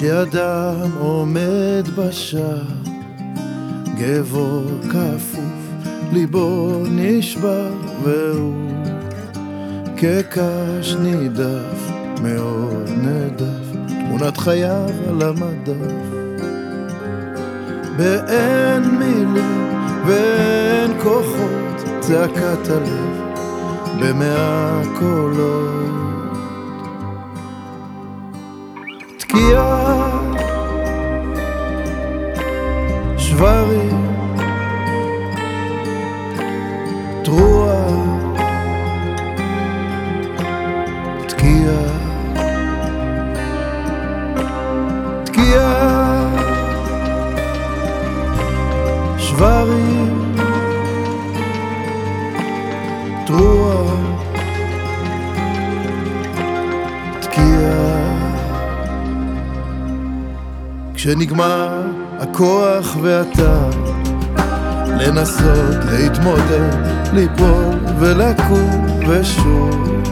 כשאדם עומד בשער, גבו כפוף, ליבו נשבר, והוא כקש נידף, מאוד נדף, תמונת חייו על המדף. באין מילים ואין כוחות, צעקת הלב במאה קולות. שברים, תרועה, תקיעה, תקיעה, שברים, תרועה, תקיעה. כשנגמר הכוח והטעם לנסות להתמודד, ליפול ולקום ושוב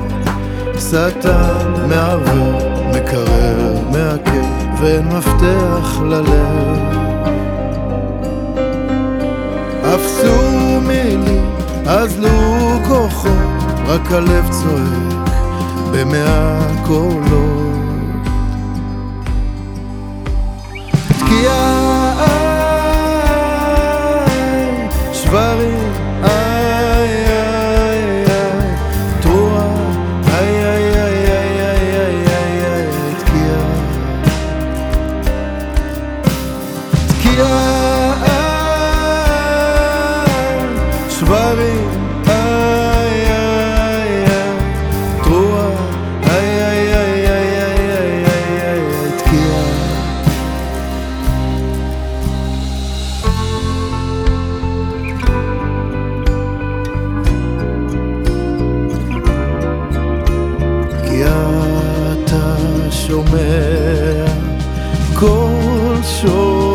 שטן מערבב, מקרר, מעכב, ואין מפתח ללב. אפסו מילים, אזלו כוחות, רק הלב צועק במאה קולות. תקיעה, σωμαία κόλσο